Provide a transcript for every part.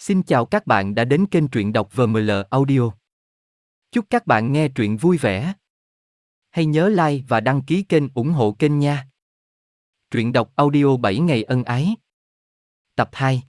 Xin chào các bạn đã đến kênh truyện đọc VML Audio. Chúc các bạn nghe truyện vui vẻ. Hãy nhớ like và đăng ký kênh ủng hộ kênh nha. Truyện đọc audio 7 ngày ân ái. Tập 2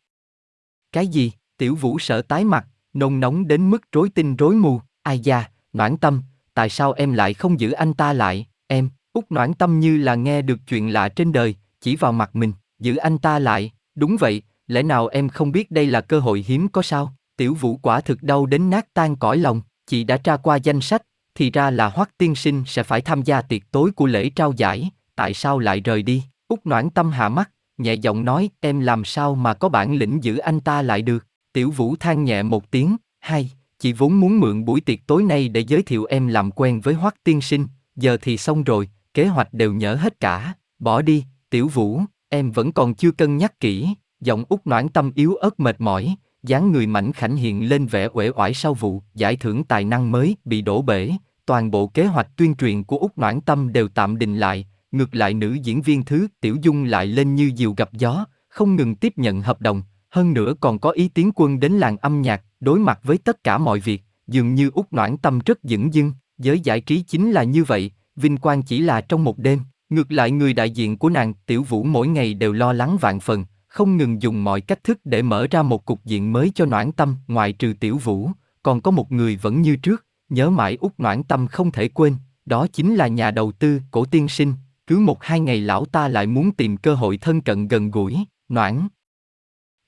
Cái gì? Tiểu vũ sợ tái mặt, nôn nóng đến mức rối tinh rối mù. Ai da, noãn tâm, tại sao em lại không giữ anh ta lại? Em, út noãn tâm như là nghe được chuyện lạ trên đời, chỉ vào mặt mình, giữ anh ta lại. Đúng vậy, lẽ nào em không biết đây là cơ hội hiếm có sao? Tiểu vũ quả thực đau đến nát tan cõi lòng, chị đã tra qua danh sách, thì ra là Hoắc tiên sinh sẽ phải tham gia tiệc tối của lễ trao giải, tại sao lại rời đi? Út noãn tâm hạ mắt, nhẹ giọng nói, em làm sao mà có bản lĩnh giữ anh ta lại được? Tiểu vũ than nhẹ một tiếng, hay, chị vốn muốn mượn buổi tiệc tối nay để giới thiệu em làm quen với Hoắc tiên sinh, giờ thì xong rồi, kế hoạch đều nhớ hết cả, bỏ đi, tiểu vũ, em vẫn còn chưa cân nhắc kỹ, giọng út noãn tâm yếu ớt mệt mỏi, dáng người mảnh khảnh hiện lên vẻ uể oải sau vụ giải thưởng tài năng mới bị đổ bể, toàn bộ kế hoạch tuyên truyền của út noãn tâm đều tạm đình lại, ngược lại nữ diễn viên thứ Tiểu Dung lại lên như diều gặp gió, không ngừng tiếp nhận hợp đồng, hơn nữa còn có ý tiến quân đến làng âm nhạc, đối mặt với tất cả mọi việc, dường như út noãn tâm rất dững dưng, giới giải trí chính là như vậy, vinh quang chỉ là trong một đêm. Ngược lại người đại diện của nàng, Tiểu Vũ mỗi ngày đều lo lắng vạn phần, không ngừng dùng mọi cách thức để mở ra một cục diện mới cho noãn tâm, ngoại trừ Tiểu Vũ, còn có một người vẫn như trước, nhớ mãi út noãn tâm không thể quên, đó chính là nhà đầu tư, cổ tiên sinh, cứ một hai ngày lão ta lại muốn tìm cơ hội thân cận gần gũi, noãn.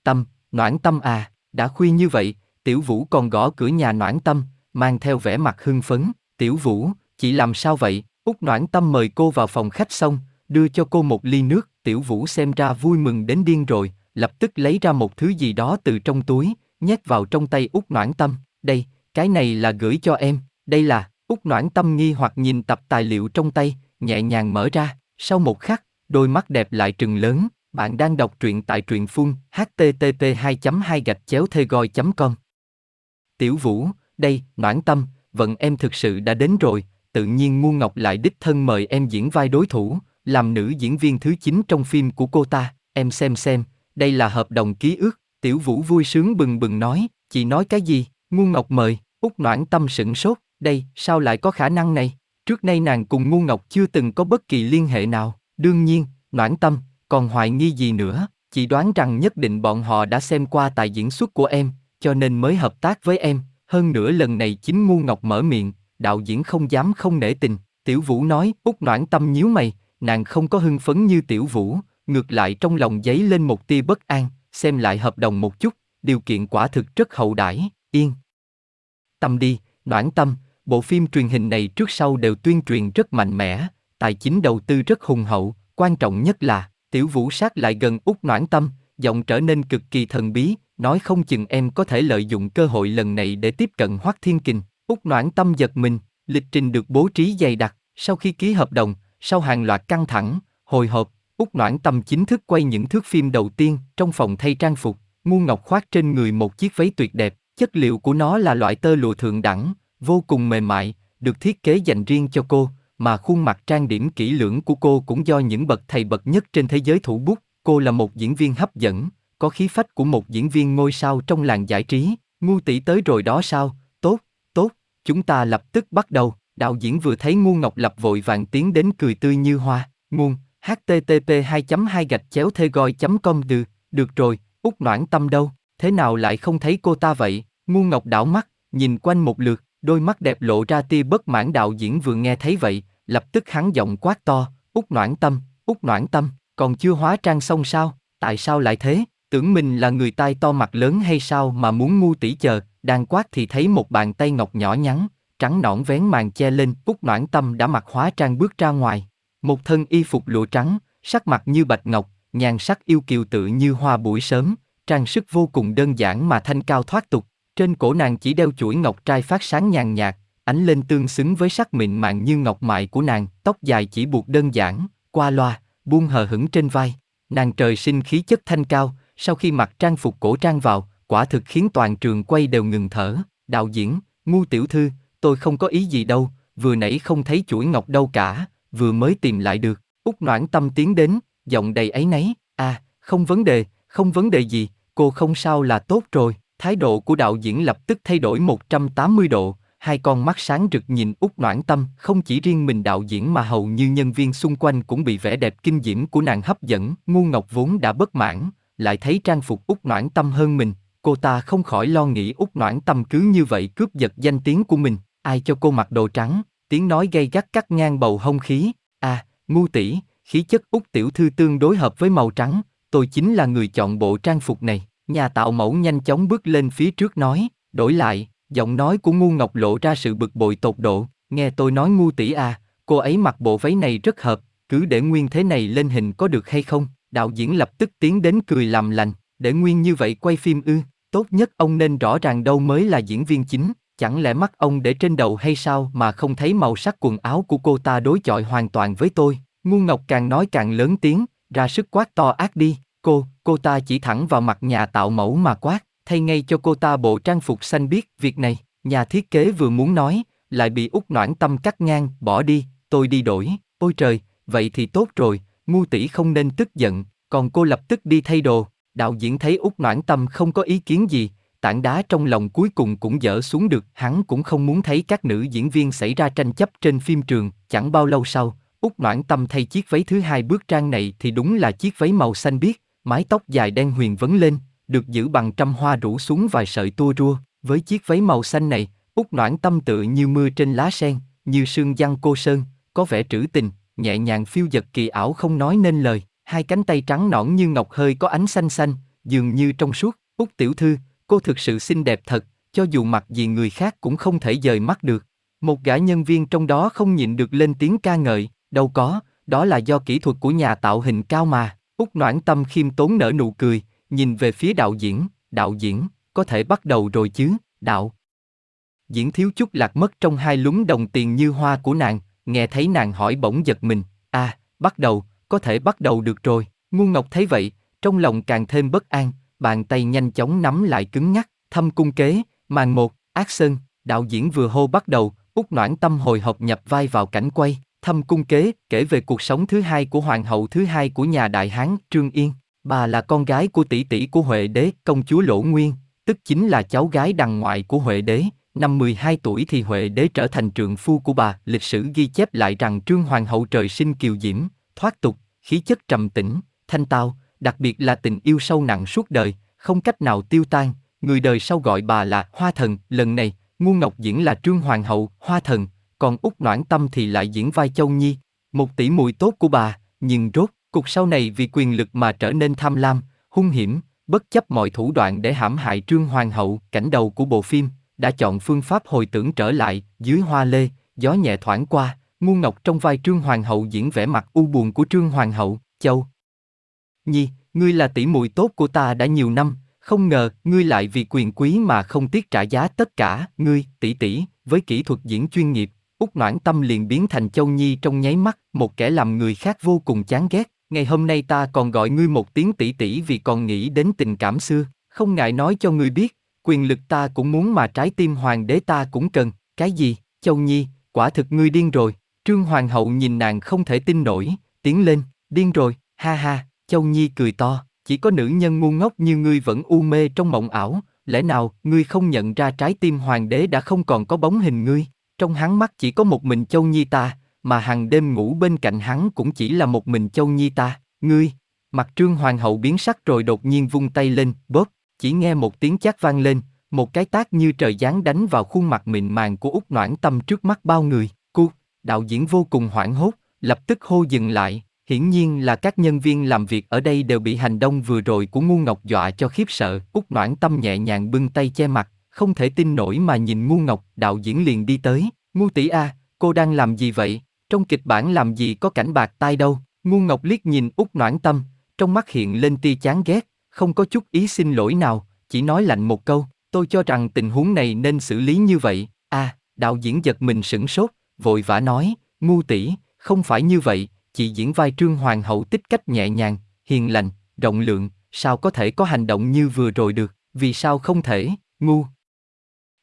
Tâm, noãn tâm à, đã khuya như vậy, Tiểu Vũ còn gõ cửa nhà noãn tâm, mang theo vẻ mặt hưng phấn, Tiểu Vũ, chị làm sao vậy? Út Noãn Tâm mời cô vào phòng khách xong, đưa cho cô một ly nước, Tiểu Vũ xem ra vui mừng đến điên rồi, lập tức lấy ra một thứ gì đó từ trong túi, nhét vào trong tay Út Noãn Tâm, đây, cái này là gửi cho em, đây là, Út Noãn Tâm nghi hoặc nhìn tập tài liệu trong tay, nhẹ nhàng mở ra, sau một khắc, đôi mắt đẹp lại trừng lớn, bạn đang đọc truyện tại truyện phun, http 2 2 gạch chéo thê goi com. Tiểu Vũ, đây, Noãn Tâm, vận em thực sự đã đến rồi, tự nhiên Ngu Ngọc lại đích thân mời em diễn vai đối thủ, làm nữ diễn viên thứ 9 trong phim của cô ta, em xem xem, đây là hợp đồng ký ước, Tiểu Vũ vui sướng bừng bừng nói, chị nói cái gì, Ngu Ngọc mời, út noãn tâm sửng sốt, đây, sao lại có khả năng này, trước nay nàng cùng Ngu Ngọc chưa từng có bất kỳ liên hệ nào, đương nhiên, noãn tâm, còn hoài nghi gì nữa, chị đoán rằng nhất định bọn họ đã xem qua tài diễn xuất của em, cho nên mới hợp tác với em, hơn nữa lần này chính Ngu Ngọc mở miệng, đạo diễn không dám không nể tình. Tiểu Vũ nói, út noãn tâm nhíu mày, nàng không có hưng phấn như Tiểu Vũ, ngược lại trong lòng giấy lên một tia bất an, xem lại hợp đồng một chút, điều kiện quả thực rất hậu đãi, yên. Tâm đi, noãn tâm, bộ phim truyền hình này trước sau đều tuyên truyền rất mạnh mẽ, tài chính đầu tư rất hùng hậu, quan trọng nhất là, Tiểu Vũ sát lại gần út noãn tâm, giọng trở nên cực kỳ thần bí, nói không chừng em có thể lợi dụng cơ hội lần này để tiếp cận Hoắc Thiên Kình. Úc Noãn Tâm giật mình, lịch trình được bố trí dày đặc, sau khi ký hợp đồng, sau hàng loạt căng thẳng, hồi hộp, Úc Noãn Tâm chính thức quay những thước phim đầu tiên trong phòng thay trang phục, Ngu Ngọc khoác trên người một chiếc váy tuyệt đẹp, chất liệu của nó là loại tơ lụa thượng đẳng, vô cùng mềm mại, được thiết kế dành riêng cho cô, mà khuôn mặt trang điểm kỹ lưỡng của cô cũng do những bậc thầy bậc nhất trên thế giới thủ bút, cô là một diễn viên hấp dẫn, có khí phách của một diễn viên ngôi sao trong làng giải trí, ngu tỷ tới rồi đó sao, tốt, tốt, chúng ta lập tức bắt đầu, đạo diễn vừa thấy ngu ngọc lập vội vàng tiến đến cười tươi như hoa, nguồn, http 2 2 gạch chéo thê goi com từ được rồi, út noãn tâm đâu, thế nào lại không thấy cô ta vậy, ngu ngọc đảo mắt, nhìn quanh một lượt, đôi mắt đẹp lộ ra tia bất mãn. Đạo diễn vừa nghe thấy vậy, lập tức hắn giọng quát to, út noãn tâm, út noãn tâm, còn chưa hóa trang xong sao, tại sao lại thế? Tưởng mình là người tai to mặt lớn hay sao mà muốn ngu tỷ chờ, đang quát thì thấy một bàn tay ngọc nhỏ nhắn, trắng nõn vén màn che lên, Úc Noãn Tâm đã mặc hóa trang bước ra ngoài. Một thân y phục lụa trắng, sắc mặt như bạch ngọc, nhàn sắc yêu kiều tự như hoa buổi sớm, trang sức vô cùng đơn giản mà thanh cao thoát tục. Trên cổ nàng chỉ đeo chuỗi ngọc trai phát sáng nhàn nhạt, ánh lên tương xứng với sắc mịn màng như ngọc mại của nàng, tóc dài chỉ buộc đơn giản, qua loa, buông hờ hững trên vai. Nàng trời sinh khí chất thanh cao, sau khi mặc trang phục cổ trang vào, quả thực khiến toàn trường quay đều ngừng thở. Đạo diễn, ngu tiểu thư, tôi không có ý gì đâu, vừa nãy không thấy chuỗi ngọc đâu cả, vừa mới tìm lại được. Úc noãn tâm tiến đến, giọng đầy ấy nấy, à, không vấn đề, không vấn đề gì, cô không sao là tốt rồi. Thái độ của đạo diễn lập tức thay đổi 180 độ, hai con mắt sáng rực nhìn út noãn tâm, không chỉ riêng mình đạo diễn mà hầu như nhân viên xung quanh cũng bị vẻ đẹp kinh diễm của nàng hấp dẫn, ngu ngọc vốn đã bất mãn, lại thấy trang phục út noãn tâm hơn mình, cô ta không khỏi lo nghĩ út noãn tâm cứ như vậy cướp giật danh tiếng của mình, ai cho cô mặc đồ trắng, tiếng nói gay gắt cắt ngang bầu hông khí, à, ngu tỷ, khí chất út tiểu thư tương đối hợp với màu trắng, tôi chính là người chọn bộ trang phục này. Nhà tạo mẫu nhanh chóng bước lên phía trước nói, đổi lại, giọng nói của ngu ngọc lộ ra sự bực bội tột độ, nghe tôi nói ngu tỷ à, cô ấy mặc bộ váy này rất hợp, cứ để nguyên thế này lên hình có được hay không? Đạo diễn lập tức tiến đến cười làm lành, để nguyên như vậy quay phim ư, tốt nhất ông nên rõ ràng đâu mới là diễn viên chính, chẳng lẽ mắt ông để trên đầu hay sao mà không thấy màu sắc quần áo của cô ta đối chọi hoàn toàn với tôi, ngu ngọc càng nói càng lớn tiếng, ra sức quát to ác đi, cô, cô ta chỉ thẳng vào mặt nhà tạo mẫu mà quát, thay ngay cho cô ta bộ trang phục xanh biết việc này, nhà thiết kế vừa muốn nói, lại bị út noãn tâm cắt ngang, bỏ đi, tôi đi đổi, ôi trời, vậy thì tốt rồi, ngu tỷ không nên tức giận, còn cô lập tức đi thay đồ, đạo diễn thấy út noãn tâm không có ý kiến gì, tảng đá trong lòng cuối cùng cũng dỡ xuống được, hắn cũng không muốn thấy các nữ diễn viên xảy ra tranh chấp trên phim trường, chẳng bao lâu sau, út noãn tâm thay chiếc váy thứ hai bước trang này thì đúng là chiếc váy màu xanh biếc, mái tóc dài đen huyền vấn lên, được giữ bằng trăm hoa rủ xuống vài sợi tua rua, với chiếc váy màu xanh này, út noãn tâm tự như mưa trên lá sen, như sương giăng cô sơn, có vẻ trữ tình, nhẹ nhàng phiêu dật kỳ ảo không nói nên lời, hai cánh tay trắng nõn như ngọc hơi có ánh xanh xanh, dường như trong suốt, út tiểu thư, cô thực sự xinh đẹp thật, cho dù mặc gì người khác cũng không thể dời mắt được. Một gã nhân viên trong đó không nhịn được lên tiếng ca ngợi, đâu có, đó là do kỹ thuật của nhà tạo hình cao mà. Úc Noãn Tâm khiêm tốn nở nụ cười, nhìn về phía đạo diễn, đạo diễn, có thể bắt đầu rồi chứ, đạo. Diễn thiếu chút lạc mất trong hai lúng đồng tiền như hoa của nàng, nghe thấy nàng hỏi bỗng giật mình, à, bắt đầu, có thể bắt đầu được rồi, ngu ngọc thấy vậy, trong lòng càng thêm bất an, bàn tay nhanh chóng nắm lại cứng ngắc, thâm cung kế, màn một, ác sơn, đạo diễn vừa hô bắt đầu, út noãn tâm hồi hộp nhập vai vào cảnh quay, Thâm cung kế kể về cuộc sống thứ hai của hoàng hậu thứ hai của nhà Đại Hán Trương Yên. Bà là con gái của tỷ tỷ của Huệ đế, công chúa Lỗ Nguyên, tức chính là cháu gái đằng ngoại của Huệ đế. Năm 12 tuổi thì Huệ đế trở thành trượng phu của bà. Lịch sử ghi chép lại rằng Trương Hoàng hậu trời sinh kiều diễm, thoát tục, khí chất trầm tĩnh, thanh tao, đặc biệt là tình yêu sâu nặng suốt đời, không cách nào tiêu tan. Người đời sau gọi bà là Hoa Thần. Lần này, Ngu Ngọc diễn là Trương Hoàng hậu, Hoa Thần, còn Úc noãn tâm thì lại diễn vai châu nhi một tỷ muội tốt của bà nhưng rốt cuộc sau này vì quyền lực mà trở nên tham lam hung hiểm bất chấp mọi thủ đoạn để hãm hại trương hoàng hậu cảnh đầu của bộ phim đã chọn phương pháp hồi tưởng trở lại dưới hoa lê gió nhẹ thoảng qua ngu ngọc trong vai trương hoàng hậu diễn vẻ mặt u buồn của trương hoàng hậu châu nhi ngươi là tỷ muội tốt của ta đã nhiều năm không ngờ ngươi lại vì quyền quý mà không tiếc trả giá tất cả ngươi tỷ tỷ với kỹ thuật diễn chuyên nghiệp Úc Noãn Tâm liền biến thành Châu Nhi trong nháy mắt, một kẻ làm người khác vô cùng chán ghét. Ngày hôm nay ta còn gọi ngươi một tiếng tỷ tỷ vì còn nghĩ đến tình cảm xưa, không ngại nói cho ngươi biết, quyền lực ta cũng muốn mà trái tim hoàng đế ta cũng cần. Cái gì, Châu Nhi, quả thực ngươi điên rồi. Trương Hoàng hậu nhìn nàng không thể tin nổi, tiến lên, điên rồi, ha ha, Châu Nhi cười to, chỉ có nữ nhân ngu ngốc như ngươi vẫn u mê trong mộng ảo, lẽ nào ngươi không nhận ra trái tim hoàng đế đã không còn có bóng hình ngươi? Trong hắn mắt chỉ có một mình Châu Nhi ta, mà hàng đêm ngủ bên cạnh hắn cũng chỉ là một mình Châu Nhi ta, ngươi. Mặt trương hoàng hậu biến sắc rồi đột nhiên vung tay lên, bóp, chỉ nghe một tiếng chát vang lên, một cái tác như trời giáng đánh vào khuôn mặt mịn màng của út noãn tâm trước mắt bao người, cu, đạo diễn vô cùng hoảng hốt, lập tức hô dừng lại, hiển nhiên là các nhân viên làm việc ở đây đều bị hành động vừa rồi của ngu ngọc dọa cho khiếp sợ, Úc noãn tâm nhẹ nhàng bưng tay che mặt, không thể tin nổi mà nhìn ngu ngọc, đạo diễn liền đi tới, ngu tỷ a, cô đang làm gì vậy, trong kịch bản làm gì có cảnh bạc tai đâu, ngu ngọc liếc nhìn Úc noãn tâm, trong mắt hiện lên tia chán ghét, không có chút ý xin lỗi nào, chỉ nói lạnh một câu, tôi cho rằng tình huống này nên xử lý như vậy, a, đạo diễn giật mình sửng sốt, vội vã nói, ngu tỷ, không phải như vậy, chị diễn vai trương hoàng hậu tích cách nhẹ nhàng, hiền lành, rộng lượng, sao có thể có hành động như vừa rồi được, vì sao không thể, ngu.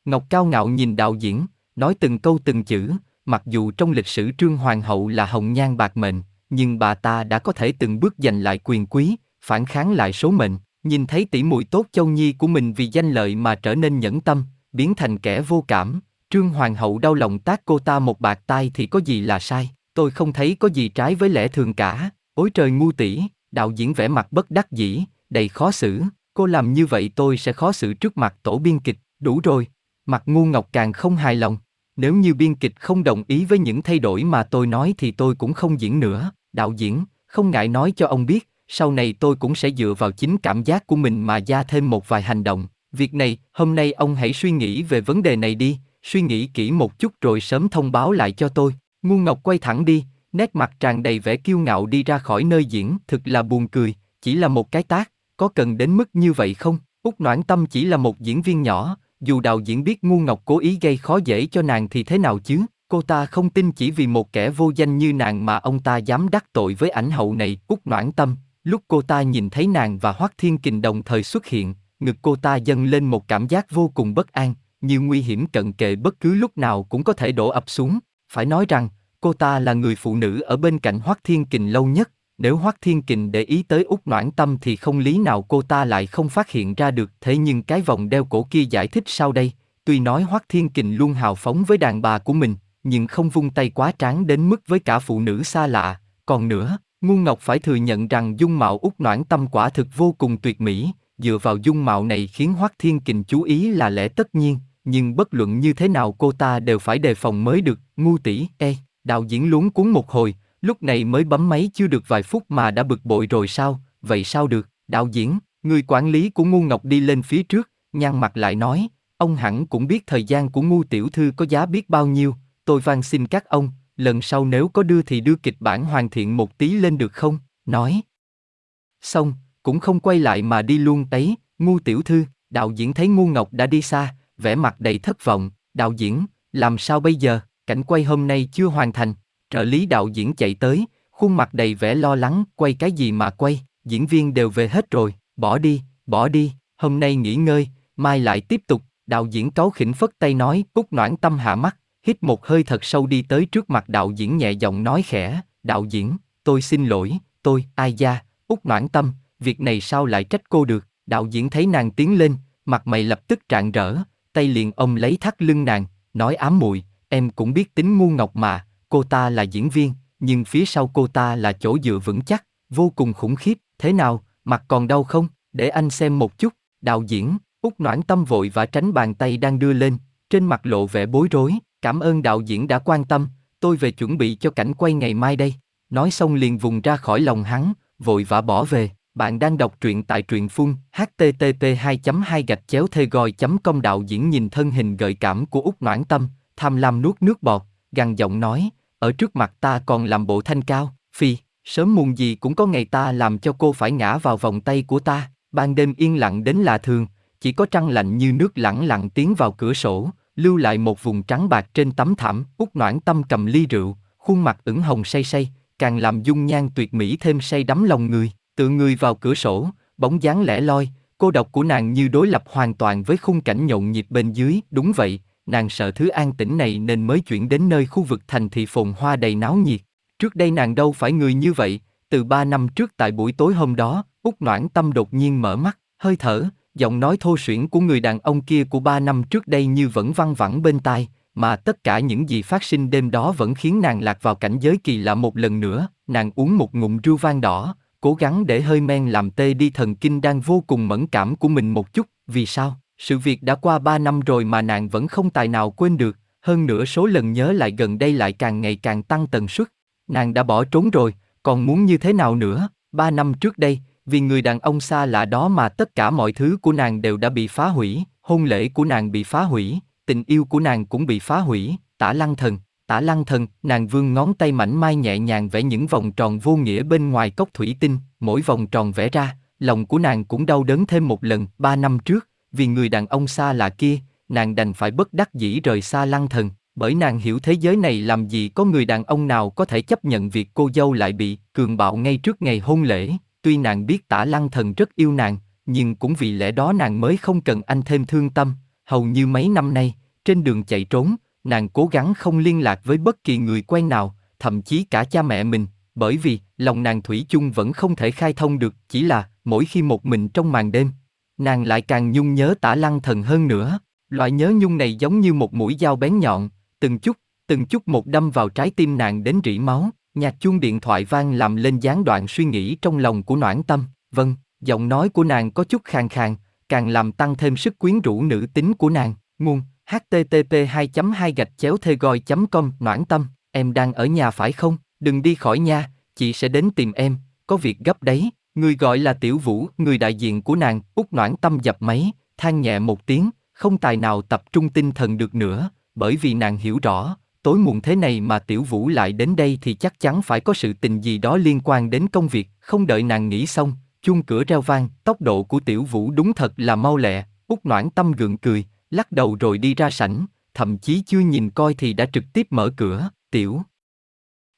Ngọc Cao ngạo nhìn đạo diễn, nói từng câu từng chữ, mặc dù trong lịch sử Trương Hoàng hậu là hồng nhan bạc mệnh, nhưng bà ta đã có thể từng bước giành lại quyền quý, phản kháng lại số mệnh, nhìn thấy tỷ muội tốt Châu Nhi của mình vì danh lợi mà trở nên nhẫn tâm, biến thành kẻ vô cảm, Trương Hoàng hậu đau lòng tác cô ta một bạc tai thì có gì là sai, tôi không thấy có gì trái với lẽ thường cả, Ối trời ngu tỷ, đạo diễn vẻ mặt bất đắc dĩ, đầy khó xử, cô làm như vậy tôi sẽ khó xử trước mặt tổ biên kịch, đủ rồi, mặt ngu ngọc càng không hài lòng, nếu như biên kịch không đồng ý với những thay đổi mà tôi nói thì tôi cũng không diễn nữa, đạo diễn, không ngại nói cho ông biết, sau này tôi cũng sẽ dựa vào chính cảm giác của mình mà ra thêm một vài hành động. Việc này, hôm nay ông hãy suy nghĩ về vấn đề này đi, suy nghĩ kỹ một chút rồi sớm thông báo lại cho tôi. Ngu Ngọc quay thẳng đi, nét mặt tràn đầy vẻ kiêu ngạo đi ra khỏi nơi diễn, thực là buồn cười, chỉ là một cái tác, có cần đến mức như vậy không? Úc Noãn Tâm chỉ là một diễn viên nhỏ, dù đạo diễn biết Ngu Ngọc cố ý gây khó dễ cho nàng thì thế nào chứ? Cô ta không tin chỉ vì một kẻ vô danh như nàng mà ông ta dám đắc tội với ảnh hậu này, Úc Noãn Tâm. Lúc cô ta nhìn thấy nàng và Hoắc Thiên Kình đồng thời xuất hiện, ngực cô ta dâng lên một cảm giác vô cùng bất an, như nguy hiểm cận kề bất cứ lúc nào cũng có thể đổ ập xuống. Phải nói rằng, cô ta là người phụ nữ ở bên cạnh Hoắc Thiên Kình lâu nhất, nếu Hoắc Thiên Kình để ý tới Úc Noãn Tâm thì không lý nào cô ta lại không phát hiện ra được. Thế nhưng cái vòng đeo cổ kia giải thích sau đây, tuy nói Hoắc Thiên Kình luôn hào phóng với đàn bà của mình, nhưng không vung tay quá tráng đến mức với cả phụ nữ xa lạ. Còn nữa, Ngu Ngọc phải thừa nhận rằng dung mạo Úc Noãn Tâm quả thực vô cùng tuyệt mỹ, dựa vào dung mạo này khiến Hoắc Thiên Kình chú ý là lẽ tất nhiên, nhưng bất luận như thế nào cô ta đều phải đề phòng mới được. Ngu tỷ, e, đạo diễn luống cuốn một hồi, lúc này mới bấm máy chưa được vài phút mà đã bực bội rồi sao? Vậy sao được? Đạo diễn, người quản lý của Ngu Ngọc đi lên phía trước, nhăn mặt lại nói, ông hẳn cũng biết thời gian của Ngu tiểu thư có giá biết bao nhiêu, tôi van xin các ông, lần sau nếu có đưa thì đưa kịch bản hoàn thiện một tí lên được không? Nói. Xong, cũng không quay lại mà đi luôn ấy, ngu tiểu thư, đạo diễn thấy ngu ngọc đã đi xa, vẻ mặt đầy thất vọng, đạo diễn, làm sao bây giờ, cảnh quay hôm nay chưa hoàn thành, trợ lý đạo diễn chạy tới, khuôn mặt đầy vẻ lo lắng, quay cái gì mà quay, diễn viên đều về hết rồi, bỏ đi, bỏ đi, hôm nay nghỉ ngơi, mai lại tiếp tục, đạo diễn cáu khỉnh phất tay nói, cúc noãn tâm hạ mắt, hít một hơi thật sâu đi tới trước mặt đạo diễn nhẹ giọng nói khẽ, đạo diễn, tôi xin lỗi, tôi, ai da, út noãn tâm, việc này sao lại trách cô được, đạo diễn thấy nàng tiến lên, mặt mày lập tức trạng rỡ, tay liền ông lấy thắt lưng nàng, nói ám muội, em cũng biết tính ngu ngọc mà, cô ta là diễn viên, nhưng phía sau cô ta là chỗ dựa vững chắc, vô cùng khủng khiếp, thế nào, mặt còn đau không, để anh xem một chút, đạo diễn, út noãn tâm vội và tránh bàn tay đang đưa lên, trên mặt lộ vẻ bối rối, Cảm ơn đạo diễn đã quan tâm, tôi về chuẩn bị cho cảnh quay ngày mai đây. Nói xong liền vùng ra khỏi lòng hắn, vội vã bỏ về. Bạn đang đọc truyện tại truyện phun http 2 2 gạch chéo thê gòi com. Đạo diễn nhìn thân hình gợi cảm của út noãn tâm, tham lam nuốt nước bọt, gằn giọng nói, ở trước mặt ta còn làm bộ thanh cao, phi, sớm muộn gì cũng có ngày ta làm cho cô phải ngã vào vòng tay của ta, ban đêm yên lặng đến lạ thường, chỉ có trăng lạnh như nước lẳng lặng tiến vào cửa sổ, lưu lại một vùng trắng bạc trên tấm thảm, út noãn tâm cầm ly rượu, khuôn mặt ửng hồng say say, càng làm dung nhan tuyệt mỹ thêm say đắm lòng người, tự người vào cửa sổ, bóng dáng lẻ loi, cô độc của nàng như đối lập hoàn toàn với khung cảnh nhộn nhịp bên dưới, đúng vậy, nàng sợ thứ an tĩnh này nên mới chuyển đến nơi khu vực thành thị phồn hoa đầy náo nhiệt. Trước đây nàng đâu phải người như vậy, từ ba năm trước tại buổi tối hôm đó, út noãn tâm đột nhiên mở mắt, hơi thở, giọng nói thô suyễn của người đàn ông kia của ba năm trước đây như vẫn văng vẳng bên tai, mà tất cả những gì phát sinh đêm đó vẫn khiến nàng lạc vào cảnh giới kỳ lạ một lần nữa, nàng uống một ngụm rượu vang đỏ, cố gắng để hơi men làm tê đi thần kinh đang vô cùng mẫn cảm của mình một chút, vì sao? Sự việc đã qua ba năm rồi mà nàng vẫn không tài nào quên được, hơn nữa số lần nhớ lại gần đây lại càng ngày càng tăng tần suất. Nàng đã bỏ trốn rồi, còn muốn như thế nào nữa? Ba năm trước đây, vì người đàn ông xa lạ đó mà tất cả mọi thứ của nàng đều đã bị phá hủy, hôn lễ của nàng bị phá hủy, tình yêu của nàng cũng bị phá hủy, tả lăng thần, tả lăng thần, nàng vương ngón tay mảnh mai nhẹ nhàng vẽ những vòng tròn vô nghĩa bên ngoài cốc thủy tinh, mỗi vòng tròn vẽ ra, lòng của nàng cũng đau đớn thêm một lần, ba năm trước, vì người đàn ông xa lạ kia, nàng đành phải bất đắc dĩ rời xa lăng thần, bởi nàng hiểu thế giới này làm gì có người đàn ông nào có thể chấp nhận việc cô dâu lại bị cường bạo ngay trước ngày hôn lễ, Tuy nàng biết tả lăng thần rất yêu nàng, nhưng cũng vì lẽ đó nàng mới không cần anh thêm thương tâm. Hầu như mấy năm nay, trên đường chạy trốn, nàng cố gắng không liên lạc với bất kỳ người quen nào, thậm chí cả cha mẹ mình, bởi vì lòng nàng thủy chung vẫn không thể khai thông được, chỉ là mỗi khi một mình trong màn đêm, nàng lại càng nhung nhớ tả lăng thần hơn nữa. Loại nhớ nhung này giống như một mũi dao bén nhọn, từng chút, từng chút một đâm vào trái tim nàng đến rỉ máu. Nhạc chuông điện thoại vang làm lên gián đoạn suy nghĩ trong lòng của Noãn Tâm. Vâng, giọng nói của nàng có chút khàn khàn, càng làm tăng thêm sức quyến rũ nữ tính của nàng. Nguồn http 2 2 gạch chéo thê gòi com Noãn Tâm, em đang ở nhà phải không? Đừng đi khỏi nhà, chị sẽ đến tìm em, có việc gấp đấy. Người gọi là Tiểu Vũ, người đại diện của nàng, út Noãn Tâm dập máy, than nhẹ một tiếng, không tài nào tập trung tinh thần được nữa, bởi vì nàng hiểu rõ, tối muộn thế này mà Tiểu Vũ lại đến đây thì chắc chắn phải có sự tình gì đó liên quan đến công việc, không đợi nàng nghĩ xong, chuông cửa reo vang, tốc độ của Tiểu Vũ đúng thật là mau lẹ, út Noãn Tâm gượng cười, lắc đầu rồi đi ra sảnh, thậm chí chưa nhìn coi thì đã trực tiếp mở cửa, Tiểu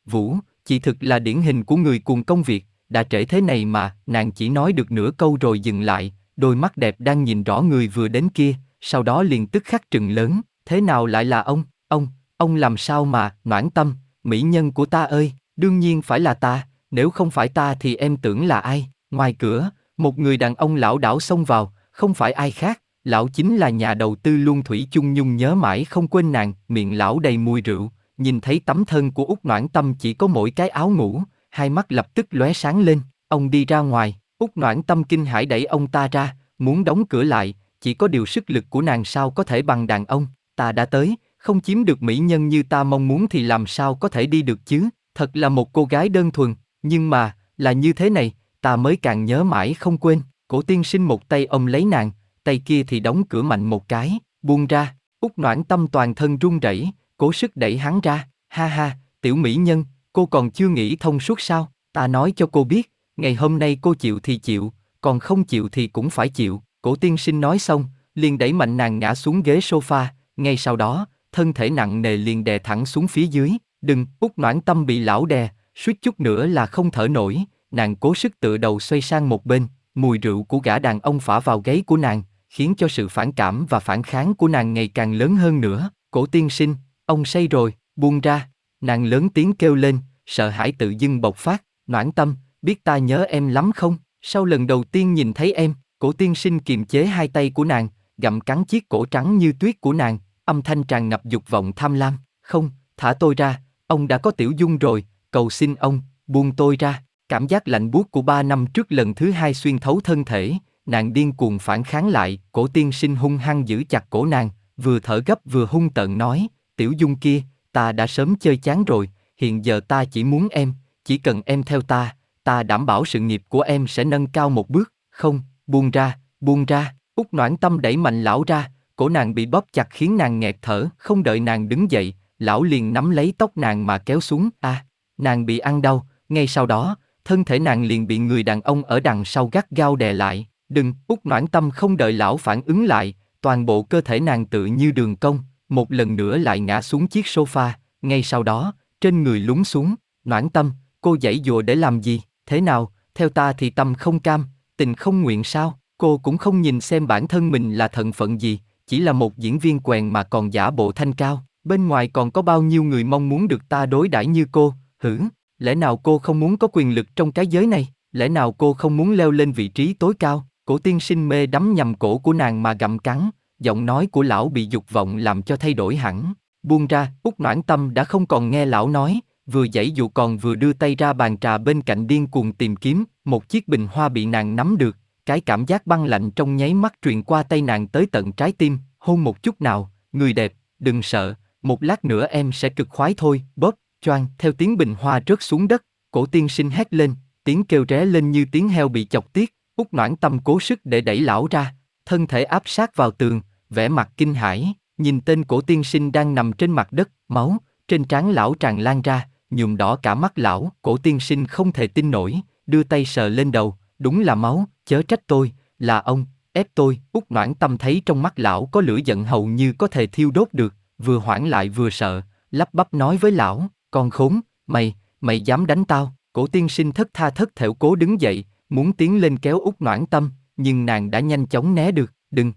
Vũ, chị thực là điển hình của người cuồng công việc, đã trễ thế này mà, nàng chỉ nói được nửa câu rồi dừng lại, đôi mắt đẹp đang nhìn rõ người vừa đến kia, sau đó liền tức khắc trừng lớn, thế nào lại là ông, ông, ông làm sao mà, noãn tâm, mỹ nhân của ta ơi, đương nhiên phải là ta, nếu không phải ta thì em tưởng là ai, ngoài cửa, một người đàn ông lão đảo xông vào, không phải ai khác, lão chính là nhà đầu tư luôn thủy chung nhung nhớ mãi không quên nàng, miệng lão đầy mùi rượu, nhìn thấy tấm thân của út noãn tâm chỉ có mỗi cái áo ngủ, hai mắt lập tức lóe sáng lên, ông đi ra ngoài, út noãn tâm kinh hãi đẩy ông ta ra, muốn đóng cửa lại, chỉ có điều sức lực của nàng sao có thể bằng đàn ông, ta đã tới, không chiếm được mỹ nhân như ta mong muốn thì làm sao có thể đi được chứ, thật là một cô gái đơn thuần, nhưng mà, là như thế này, ta mới càng nhớ mãi không quên, cổ tiên sinh một tay ôm lấy nàng, tay kia thì đóng cửa mạnh một cái, buông ra, út noãn tâm toàn thân run rẩy, cố sức đẩy hắn ra, ha ha, tiểu mỹ nhân, cô còn chưa nghĩ thông suốt sao, ta nói cho cô biết, ngày hôm nay cô chịu thì chịu, còn không chịu thì cũng phải chịu, cổ tiên sinh nói xong, liền đẩy mạnh nàng ngã xuống ghế sofa, ngay sau đó, thân thể nặng nề liền đè thẳng xuống phía dưới, đừng, út noãn tâm bị lão đè, suýt chút nữa là không thở nổi, nàng cố sức tựa đầu xoay sang một bên, mùi rượu của gã đàn ông phả vào gáy của nàng, khiến cho sự phản cảm và phản kháng của nàng ngày càng lớn hơn nữa, cổ tiên sinh, ông say rồi, buông ra, nàng lớn tiếng kêu lên, sợ hãi tự dưng bộc phát, noãn tâm, biết ta nhớ em lắm không, sau lần đầu tiên nhìn thấy em, cổ tiên sinh kiềm chế hai tay của nàng, gặm cắn chiếc cổ trắng như tuyết của nàng, âm thanh tràn ngập dục vọng tham lam, không, thả tôi ra, ông đã có tiểu dung rồi, cầu xin ông, buông tôi ra, cảm giác lạnh buốt của ba năm trước lần thứ hai xuyên thấu thân thể, nàng điên cuồng phản kháng lại, cổ tiên sinh hung hăng giữ chặt cổ nàng, vừa thở gấp vừa hung tợn nói, tiểu dung kia, ta đã sớm chơi chán rồi, hiện giờ ta chỉ muốn em, chỉ cần em theo ta, ta đảm bảo sự nghiệp của em sẽ nâng cao một bước, không, buông ra, buông ra, út noãn tâm đẩy mạnh lão ra, cổ nàng bị bóp chặt khiến nàng nghẹt thở, không đợi nàng đứng dậy, lão liền nắm lấy tóc nàng mà kéo xuống, a, à, nàng bị ăn đau, ngay sau đó, thân thể nàng liền bị người đàn ông ở đằng sau gắt gao đè lại, đừng, út noãn tâm không đợi lão phản ứng lại, toàn bộ cơ thể nàng tự như đường cong, một lần nữa lại ngã xuống chiếc sofa, ngay sau đó, trên người lún xuống, noãn tâm, cô dãy dùa để làm gì, thế nào, theo ta thì tâm không cam, tình không nguyện sao, cô cũng không nhìn xem bản thân mình là thần phận gì, chỉ là một diễn viên quèn mà còn giả bộ thanh cao, bên ngoài còn có bao nhiêu người mong muốn được ta đối đãi như cô, hử, lẽ nào cô không muốn có quyền lực trong cái giới này, lẽ nào cô không muốn leo lên vị trí tối cao, cổ tiên sinh mê đắm nhầm cổ của nàng mà gặm cắn, giọng nói của lão bị dục vọng làm cho thay đổi hẳn. Buông ra, út noãn tâm đã không còn nghe lão nói, vừa dãy dụ còn vừa đưa tay ra bàn trà bên cạnh điên cuồng tìm kiếm, một chiếc bình hoa bị nàng nắm được, cái cảm giác băng lạnh trong nháy mắt truyền qua tay nàng tới tận trái tim, hôn một chút nào, người đẹp, đừng sợ, một lát nữa em sẽ cực khoái thôi, bóp, choang, theo tiếng bình hoa rớt xuống đất, cổ tiên sinh hét lên, tiếng kêu ré lên như tiếng heo bị chọc tiết, Úc noãn tâm cố sức để đẩy lão ra, thân thể áp sát vào tường, vẻ mặt kinh hãi, nhìn tên cổ tiên sinh đang nằm trên mặt đất, máu, trên trán lão tràn lan ra, nhuộm đỏ cả mắt lão, cổ tiên sinh không thể tin nổi, đưa tay sờ lên đầu, đúng là máu, chớ trách tôi, là ông, ép tôi, út noãn tâm thấy trong mắt lão có lửa giận hầu như có thể thiêu đốt được, vừa hoảng lại vừa sợ, lắp bắp nói với lão, con khốn, mày, mày dám đánh tao, cổ tiên sinh thất tha thất thểu cố đứng dậy, muốn tiến lên kéo út noãn tâm, nhưng nàng đã nhanh chóng né được, đừng,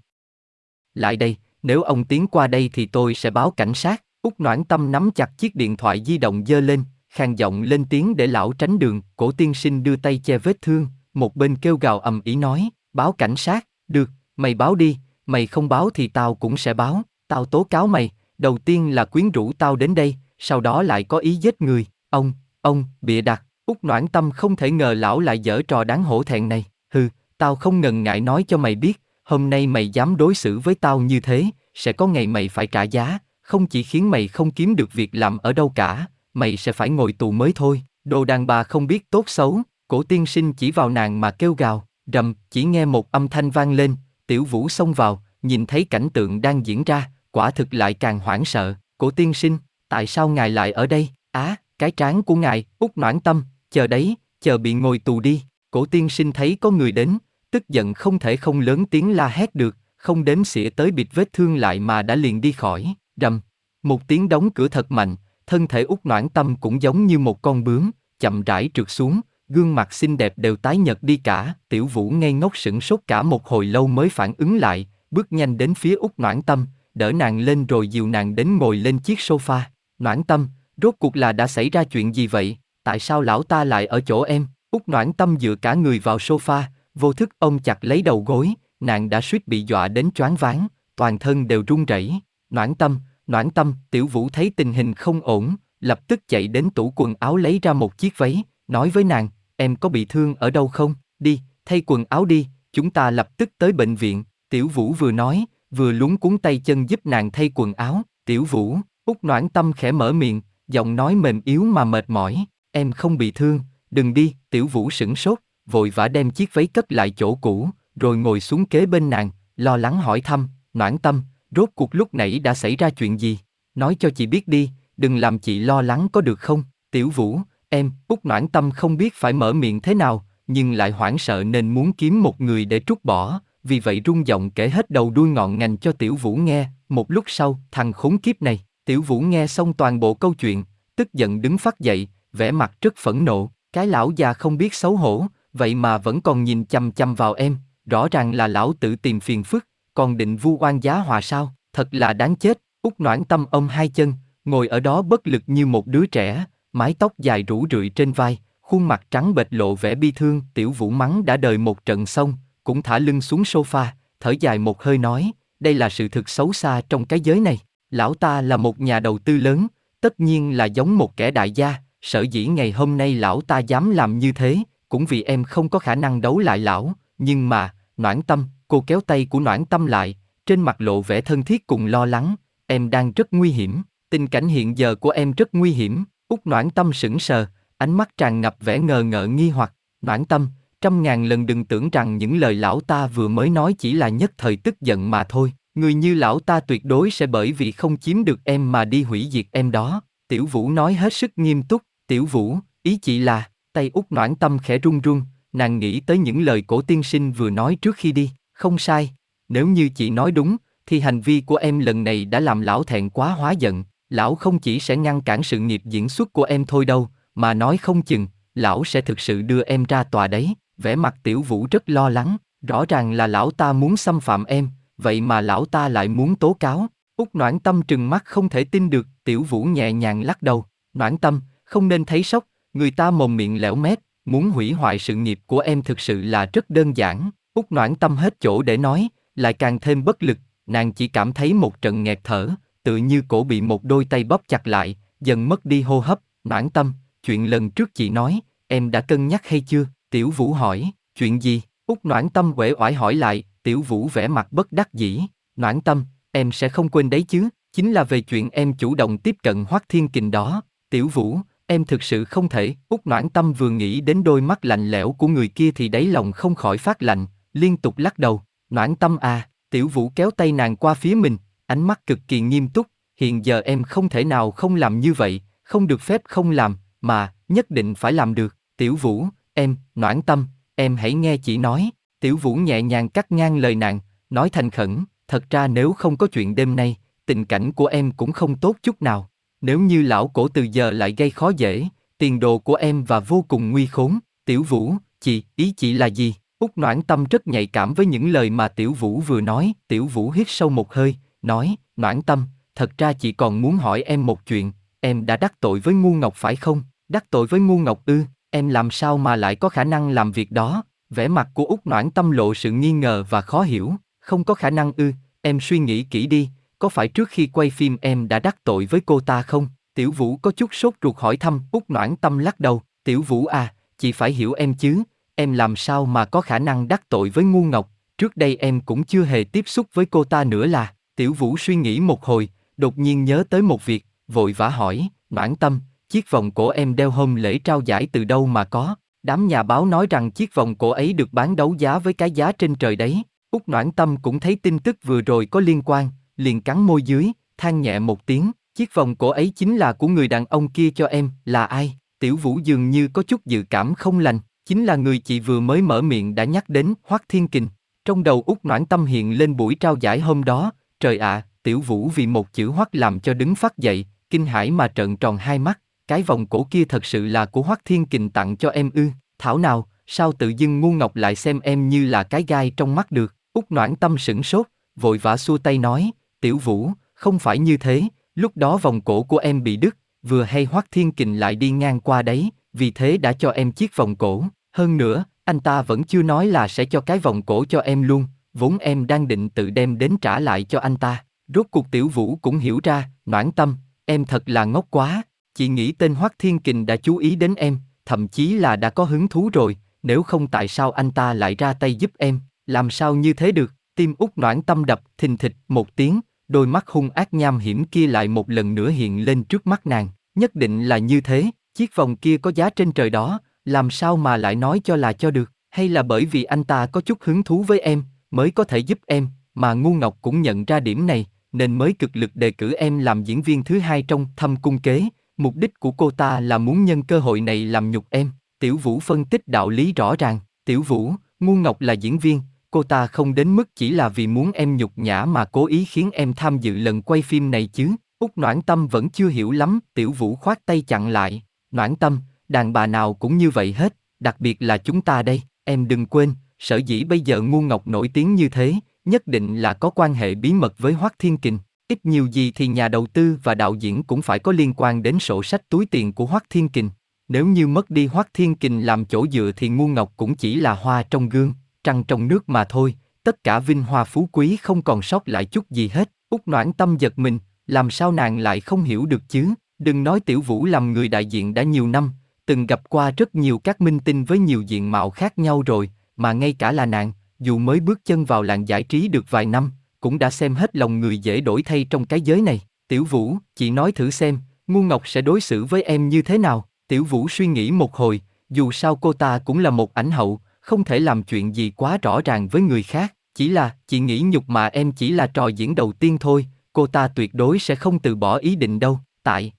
lại đây, nếu ông tiến qua đây thì tôi sẽ báo cảnh sát. Úc Noãn Tâm nắm chặt chiếc điện thoại di động dơ lên, khang giọng lên tiếng để lão tránh đường, cổ tiên sinh đưa tay che vết thương, một bên kêu gào ầm ĩ nói, báo cảnh sát, được, mày báo đi, mày không báo thì tao cũng sẽ báo, tao tố cáo mày, đầu tiên là quyến rũ tao đến đây, sau đó lại có ý giết người, ông, ông, bịa đặt, Úc noãn tâm không thể ngờ lão lại dở trò đáng hổ thẹn này, hừ, tao không ngần ngại nói cho mày biết, hôm nay mày dám đối xử với tao như thế, sẽ có ngày mày phải trả giá, không chỉ khiến mày không kiếm được việc làm ở đâu cả, mày sẽ phải ngồi tù mới thôi. Đồ đàn bà không biết tốt xấu, cổ tiên sinh chỉ vào nàng mà kêu gào, rầm, chỉ nghe một âm thanh vang lên, tiểu vũ xông vào, nhìn thấy cảnh tượng đang diễn ra, quả thực lại càng hoảng sợ, cổ tiên sinh, tại sao ngài lại ở đây, á, cái trán của ngài, út noãn tâm, chờ đấy, chờ bị ngồi tù đi, cổ tiên sinh thấy có người đến, tức giận không thể không lớn tiếng la hét được, không đếm xỉa tới bịt vết thương lại mà đã liền đi khỏi, rầm, một tiếng đóng cửa thật mạnh, thân thể út noãn tâm cũng giống như một con bướm, chậm rãi trượt xuống, gương mặt xinh đẹp đều tái nhợt đi cả, tiểu vũ ngây ngốc sửng sốt cả một hồi lâu mới phản ứng lại, bước nhanh đến phía út noãn tâm, đỡ nàng lên rồi dìu nàng đến ngồi lên chiếc sofa. Noãn tâm, rốt cuộc là đã xảy ra chuyện gì vậy, tại sao lão ta lại ở chỗ em? Út noãn tâm dựa cả người vào sofa, vô thức ông chặt lấy đầu gối, nàng đã suýt bị dọa đến choáng váng, toàn thân đều run rẩy. Noãn tâm, noãn tâm, tiểu vũ thấy tình hình không ổn, lập tức chạy đến tủ quần áo lấy ra một chiếc váy, nói với nàng, em có bị thương ở đâu không? Đi, thay quần áo đi, chúng ta lập tức tới bệnh viện. Tiểu Vũ vừa nói, vừa lúng cuốn tay chân giúp nàng thay quần áo. Tiểu Vũ, út noãn tâm khẽ mở miệng, giọng nói mềm yếu mà mệt mỏi. Em không bị thương, đừng đi. Tiểu Vũ sửng sốt, vội vã đem chiếc váy cất lại chỗ cũ, rồi ngồi xuống kế bên nàng, lo lắng hỏi thăm, noãn tâm, rốt cuộc lúc nãy đã xảy ra chuyện gì? Nói cho chị biết đi, đừng làm chị lo lắng có được không? Tiểu Vũ, em, út noãn tâm không biết phải mở miệng thế nào, nhưng lại hoảng sợ nên muốn kiếm một người để trút bỏ, vì vậy rung giọng kể hết đầu đuôi ngọn ngành cho Tiểu Vũ nghe, một lúc sau, thằng khốn kiếp này, Tiểu Vũ nghe xong toàn bộ câu chuyện, tức giận đứng phát dậy, vẻ mặt rất phẫn nộ, cái lão già không biết xấu hổ, vậy mà vẫn còn nhìn chăm chăm vào em, rõ ràng là lão tự tìm phiền phức, còn định vu oan giá hòa sao, thật là đáng chết, út noãn tâm ông hai chân, ngồi ở đó bất lực như một đứa trẻ, mái tóc dài rủ rượi trên vai, khuôn mặt trắng bệch lộ vẻ bi thương, tiểu vũ mắng đã đời một trận xong, cũng thả lưng xuống sofa, thở dài một hơi nói, đây là sự thực xấu xa trong cái giới này, lão ta là một nhà đầu tư lớn, tất nhiên là giống một kẻ đại gia, sở dĩ ngày hôm nay lão ta dám làm như thế, cũng vì em không có khả năng đấu lại lão, nhưng mà, noãn tâm, cô kéo tay của noãn tâm lại, trên mặt lộ vẻ thân thiết cùng lo lắng, em đang rất nguy hiểm, tình cảnh hiện giờ của em rất nguy hiểm, út noãn tâm sững sờ, ánh mắt tràn ngập vẻ ngờ ngợ nghi hoặc, noãn tâm, trăm ngàn lần đừng tưởng rằng những lời lão ta vừa mới nói chỉ là nhất thời tức giận mà thôi, người như lão ta tuyệt đối sẽ bởi vì không chiếm được em mà đi hủy diệt em đó. Tiểu Vũ nói hết sức nghiêm túc, Tiểu Vũ, ý chị là, tay út noãn tâm khẽ run run, nàng nghĩ tới những lời cổ tiên sinh vừa nói trước khi đi, không sai, nếu như chị nói đúng, thì hành vi của em lần này đã làm lão thẹn quá hóa giận, lão không chỉ sẽ ngăn cản sự nghiệp diễn xuất của em thôi đâu, mà nói không chừng, lão sẽ thực sự đưa em ra tòa đấy. Vẻ mặt tiểu vũ rất lo lắng, rõ ràng là lão ta muốn xâm phạm em, vậy mà lão ta lại muốn tố cáo. Út noãn tâm trừng mắt không thể tin được, tiểu vũ nhẹ nhàng lắc đầu. Noãn tâm, không nên thấy sốc, người ta mồm miệng lẻo mép, muốn hủy hoại sự nghiệp của em thực sự là rất đơn giản. Út noãn tâm hết chỗ để nói, lại càng thêm bất lực, nàng chỉ cảm thấy một trận nghẹt thở, tự như cổ bị một đôi tay bóp chặt lại, dần mất đi hô hấp, noãn tâm, chuyện lần trước chị nói, em đã cân nhắc hay chưa? Tiểu Vũ hỏi, chuyện gì? Út noãn tâm quể oải hỏi lại, Tiểu Vũ vẻ mặt bất đắc dĩ, noãn tâm, em sẽ không quên đấy chứ, chính là về chuyện em chủ động tiếp cận Hoắc Thiên Kình đó. Tiểu Vũ, em thực sự không thể, Út noãn tâm vừa nghĩ đến đôi mắt lạnh lẽo của người kia thì đáy lòng không khỏi phát lạnh, liên tục lắc đầu, noãn tâm à, Tiểu Vũ kéo tay nàng qua phía mình, ánh mắt cực kỳ nghiêm túc, hiện giờ em không thể nào không làm như vậy, không được phép không làm, mà, nhất định phải làm được. Tiểu Vũ, em, noãn tâm, em hãy nghe chị nói. Tiểu Vũ nhẹ nhàng cắt ngang lời nàng, nói thành khẩn, thật ra nếu không có chuyện đêm nay, tình cảnh của em cũng không tốt chút nào. Nếu như lão cổ từ giờ lại gây khó dễ, tiền đồ của em và vô cùng nguy khốn. Tiểu Vũ, chị, ý chị là gì? Út noãn tâm rất nhạy cảm với những lời mà Tiểu Vũ vừa nói. Tiểu Vũ hít sâu một hơi, nói, noãn tâm, thật ra chị còn muốn hỏi em một chuyện, em đã đắc tội với ngu ngọc phải không? Đắc tội với ngu ngọc ư, em làm sao mà lại có khả năng làm việc đó? Vẻ mặt của Út Noãn Tâm lộ sự nghi ngờ và khó hiểu, không có khả năng ư, em suy nghĩ kỹ đi, có phải trước khi quay phim em đã đắc tội với cô ta không? Tiểu Vũ có chút sốt ruột hỏi thăm, Úc Noãn Tâm lắc đầu, Tiểu Vũ à, chị phải hiểu em chứ, em làm sao mà có khả năng đắc tội với ngu ngọc, trước đây em cũng chưa hề tiếp xúc với cô ta nữa là, Tiểu Vũ suy nghĩ một hồi, đột nhiên nhớ tới một việc, vội vã hỏi, Noãn Tâm, chiếc vòng cổ em đeo hôm lễ trao giải từ đâu mà có? Đám nhà báo nói rằng chiếc vòng cổ ấy được bán đấu giá với cái giá trên trời đấy. Úc Noãn Tâm cũng thấy tin tức vừa rồi có liên quan, liền cắn môi dưới, than nhẹ một tiếng, chiếc vòng cổ ấy chính là của người đàn ông kia cho em, là ai? Tiểu Vũ dường như có chút dự cảm không lành, chính là người chị vừa mới mở miệng đã nhắc đến, Hoắc Thiên Kình. Trong đầu út Noãn Tâm hiện lên buổi trao giải hôm đó, trời ạ, Tiểu Vũ vì một chữ Hoắc làm cho đứng phát dậy, kinh hãi mà trợn tròn hai mắt, cái vòng cổ kia thật sự là của Hoắc Thiên Kình tặng cho em ư? Thảo nào, sao tự dưng ngu ngọc lại xem em như là cái gai trong mắt được? út Noãn Tâm sửng sốt, vội vã xua tay nói, Tiểu Vũ, không phải như thế, lúc đó vòng cổ của em bị đứt, vừa hay Hoắc Thiên Kình lại đi ngang qua đấy, vì thế đã cho em chiếc vòng cổ. Hơn nữa, anh ta vẫn chưa nói là sẽ cho cái vòng cổ cho em luôn, vốn em đang định tự đem đến trả lại cho anh ta. Rốt cuộc Tiểu Vũ cũng hiểu ra, Noãn Tâm, em thật là ngốc quá, chị nghĩ tên Hoắc Thiên Kình đã chú ý đến em, thậm chí là đã có hứng thú rồi, nếu không tại sao anh ta lại ra tay giúp em, làm sao như thế được, tim út noãn tâm đập, thình thịch một tiếng, đôi mắt hung ác nham hiểm kia lại một lần nữa hiện lên trước mắt nàng, nhất định là như thế, chiếc vòng kia có giá trên trời đó, làm sao mà lại nói cho là cho được, hay là bởi vì anh ta có chút hứng thú với em, mới có thể giúp em, mà ngu ngọc cũng nhận ra điểm này, nên mới cực lực đề cử em làm diễn viên thứ hai trong thâm cung kế, Mục đích của cô ta là muốn nhân cơ hội này làm nhục em. Tiểu Vũ phân tích đạo lý rõ ràng. Tiểu Vũ, Ngu Ngọc là diễn viên, cô ta không đến mức chỉ là vì muốn em nhục nhã mà cố ý khiến em tham dự lần quay phim này chứ. Úc Noãn Tâm vẫn chưa hiểu lắm, Tiểu Vũ khoát tay chặn lại. Noãn Tâm, đàn bà nào cũng như vậy hết, đặc biệt là chúng ta đây, em đừng quên, sở dĩ bây giờ Ngu Ngọc nổi tiếng như thế, nhất định là có quan hệ bí mật với Hoắc Thiên Kình. Ít nhiều gì thì nhà đầu tư và đạo diễn cũng phải có liên quan đến sổ sách túi tiền của Hoắc Thiên Kình. Nếu như mất đi Hoắc Thiên Kình làm chỗ dựa thì ngu ngọc cũng chỉ là hoa trong gương, trăng trong nước mà thôi, tất cả vinh hoa phú quý không còn sót lại chút gì hết. Úc Noãn Tâm giật mình, làm sao nàng lại không hiểu được chứ? Đừng nói Tiểu Vũ làm người đại diện đã nhiều năm, từng gặp qua rất nhiều các minh tinh với nhiều diện mạo khác nhau rồi, mà ngay cả là nàng, dù mới bước chân vào làng giải trí được vài năm, cũng đã xem hết lòng người dễ đổi thay trong cái giới này. Tiểu Vũ, chị nói thử xem, Ngu Ngọc sẽ đối xử với em như thế nào? Tiểu Vũ suy nghĩ một hồi, dù sao cô ta cũng là một ảnh hậu, không thể làm chuyện gì quá rõ ràng với người khác. Chỉ là, chị nghĩ nhục mà em chỉ là trò diễn đầu tiên thôi, cô ta tuyệt đối sẽ không từ bỏ ý định đâu, tại.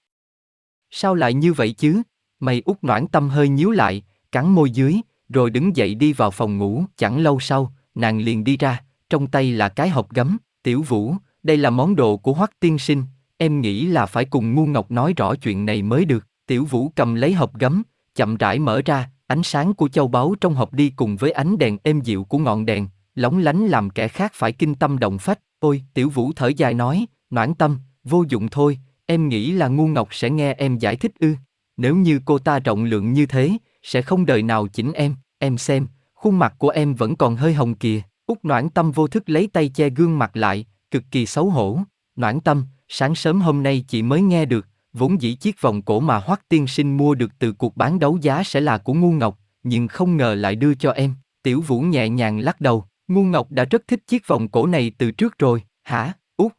Sao lại như vậy chứ? Mày út noãn tâm hơi nhíu lại, cắn môi dưới, rồi đứng dậy đi vào phòng ngủ. Chẳng lâu sau, nàng liền đi ra, trong tay là cái hộp gấm, tiểu vũ, đây là món đồ của hoắc tiên sinh, em nghĩ là phải cùng ngu ngọc nói rõ chuyện này mới được. Tiểu vũ cầm lấy hộp gấm, chậm rãi mở ra, ánh sáng của châu báu trong hộp đi cùng với ánh đèn êm dịu của ngọn đèn, lóng lánh làm kẻ khác phải kinh tâm động phách. Ôi, tiểu vũ thở dài nói, noãn tâm, vô dụng thôi, em nghĩ là ngu ngọc sẽ nghe em giải thích ư. Nếu như cô ta rộng lượng như thế, sẽ không đời nào chỉnh em, em xem, khuôn mặt của em vẫn còn hơi hồng kìa. Úc Noãn Tâm vô thức lấy tay che gương mặt lại, cực kỳ xấu hổ. Noãn Tâm, sáng sớm hôm nay chị mới nghe được, vốn dĩ chiếc vòng cổ mà Hoắc Tiên Sinh mua được từ cuộc bán đấu giá sẽ là của Ngu Ngọc, nhưng không ngờ lại đưa cho em. Tiểu Vũ nhẹ nhàng lắc đầu, Ngu Ngọc đã rất thích chiếc vòng cổ này từ trước rồi, hả, Út?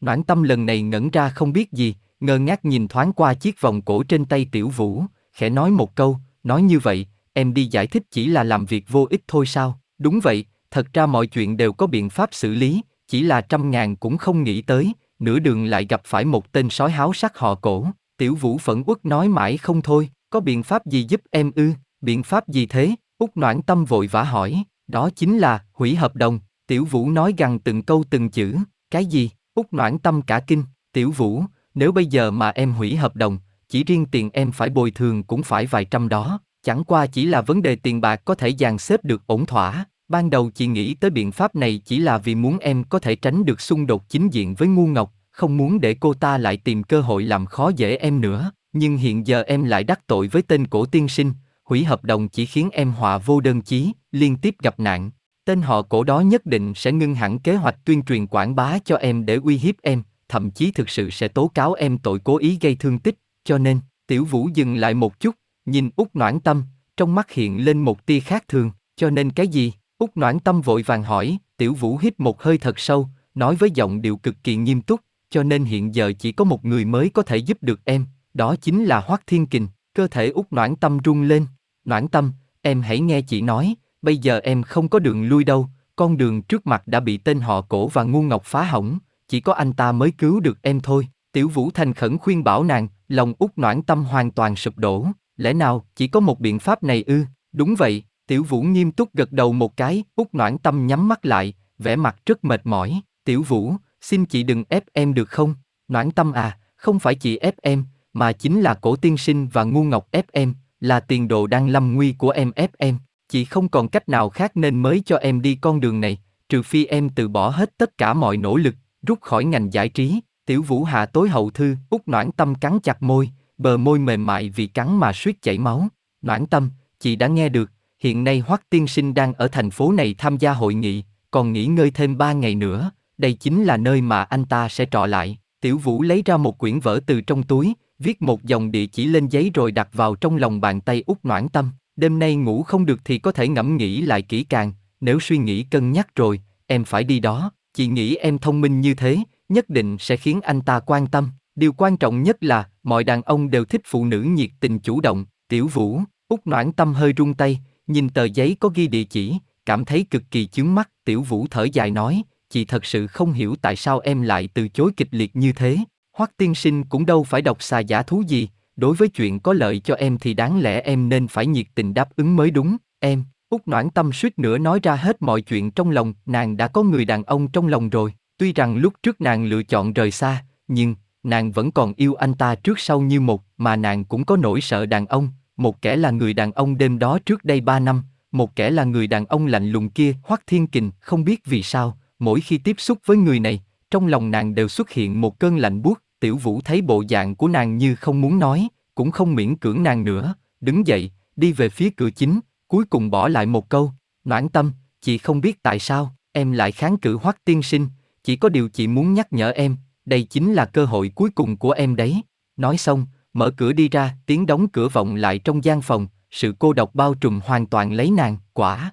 Noãn Tâm lần này ngẩn ra không biết gì, ngơ ngác nhìn thoáng qua chiếc vòng cổ trên tay Tiểu Vũ, khẽ nói một câu, nói như vậy, em đi giải thích chỉ là làm việc vô ích thôi sao? Đúng vậy, thật ra mọi chuyện đều có biện pháp xử lý, chỉ là trăm ngàn cũng không nghĩ tới, nửa đường lại gặp phải một tên sói háo sắc họ cổ. Tiểu Vũ phẫn uất nói mãi không thôi, có biện pháp gì giúp em ư, biện pháp gì thế? út Noãn Tâm vội vã hỏi, đó chính là hủy hợp đồng. Tiểu Vũ nói gằn từng câu từng chữ, cái gì? út Noãn Tâm cả kinh, Tiểu Vũ, nếu bây giờ mà em hủy hợp đồng, chỉ riêng tiền em phải bồi thường cũng phải vài trăm đó. Chẳng qua chỉ là vấn đề tiền bạc có thể dàn xếp được ổn thỏa. Ban đầu chị nghĩ tới biện pháp này chỉ là vì muốn em có thể tránh được xung đột chính diện với ngu ngọc, không muốn để cô ta lại tìm cơ hội làm khó dễ em nữa. nhưng hiện giờ em lại đắc tội với tên cổ tiên sinh, hủy hợp đồng chỉ khiến em họa vô đơn chí, liên tiếp gặp nạn. Tên họ cổ đó nhất định sẽ ngưng hẳn kế hoạch tuyên truyền quảng bá cho em để uy hiếp em, thậm chí thực sự sẽ tố cáo em tội cố ý gây thương tích, cho nên, Tiểu Vũ dừng lại một chút, nhìn út noãn tâm, trong mắt hiện lên một tia khác thường, cho nên cái gì? Úc noãn tâm vội vàng hỏi, Tiểu Vũ hít một hơi thật sâu, nói với giọng điệu cực kỳ nghiêm túc, cho nên hiện giờ chỉ có một người mới có thể giúp được em, đó chính là Hoắc Thiên Kình. Cơ thể Úc noãn tâm rung lên, noãn tâm, em hãy nghe chị nói, bây giờ em không có đường lui đâu, con đường trước mặt đã bị tên họ cổ và ngu ngọc phá hỏng, chỉ có anh ta mới cứu được em thôi. Tiểu Vũ thành khẩn khuyên bảo nàng, lòng út noãn tâm hoàn toàn sụp đổ, lẽ nào chỉ có một biện pháp này ư? Đúng vậy, Tiểu Vũ nghiêm túc gật đầu một cái, Úc noãn tâm nhắm mắt lại, vẻ mặt rất mệt mỏi. Tiểu Vũ, xin chị đừng ép em được không? Noãn tâm à, không phải chị ép em, mà chính là cổ tiên sinh và ngu ngọc ép em, là tiền đồ đang lâm nguy của em ép em. Chị không còn cách nào khác nên mới cho em đi con đường này, trừ phi em từ bỏ hết tất cả mọi nỗ lực, rút khỏi ngành giải trí. Tiểu Vũ hạ tối hậu thư, Úc noãn tâm cắn chặt môi, bờ môi mềm mại vì cắn mà suýt chảy máu. Noãn tâm, chị đã nghe được, hiện nay Hoắc Tiên Sinh đang ở thành phố này tham gia hội nghị, còn nghỉ ngơi thêm ba ngày nữa, đây chính là nơi mà anh ta sẽ trọ lại. Tiểu Vũ lấy ra một quyển vở từ trong túi, viết một dòng địa chỉ lên giấy rồi đặt vào trong lòng bàn tay út noãn tâm. Đêm nay ngủ không được thì có thể ngẫm nghĩ lại kỹ càng, nếu suy nghĩ cân nhắc rồi, em phải đi đó. Chị nghĩ em thông minh như thế, nhất định sẽ khiến anh ta quan tâm. Điều quan trọng nhất là, mọi đàn ông đều thích phụ nữ nhiệt tình chủ động. Tiểu Vũ, út noãn tâm hơi run tay, nhìn tờ giấy có ghi địa chỉ, cảm thấy cực kỳ chướng mắt. Tiểu Vũ thở dài nói, chị thật sự không hiểu tại sao em lại từ chối kịch liệt như thế. Hoắc tiên sinh cũng đâu phải đọc xà giả thú gì, đối với chuyện có lợi cho em thì đáng lẽ em nên phải nhiệt tình đáp ứng mới đúng, em. Út noãn tâm suýt nữa nói ra hết mọi chuyện trong lòng, nàng đã có người đàn ông trong lòng rồi, tuy rằng lúc trước nàng lựa chọn rời xa, nhưng, nàng vẫn còn yêu anh ta trước sau như một, mà nàng cũng có nỗi sợ đàn ông, một kẻ là người đàn ông đêm đó trước đây ba năm, một kẻ là người đàn ông lạnh lùng kia, Hoắc Thiên Kình, không biết vì sao, mỗi khi tiếp xúc với người này, trong lòng nàng đều xuất hiện một cơn lạnh buốt, Tiểu Vũ thấy bộ dạng của nàng như không muốn nói, cũng không miễn cưỡng nàng nữa, đứng dậy, đi về phía cửa chính, cuối cùng bỏ lại một câu, noãn tâm, chị không biết tại sao, em lại kháng cự hoắc tiên sinh, chỉ có điều chị muốn nhắc nhở em, đây chính là cơ hội cuối cùng của em đấy. Nói xong, mở cửa đi ra, tiếng đóng cửa vọng lại trong gian phòng, sự cô độc bao trùm hoàn toàn lấy nàng, quả.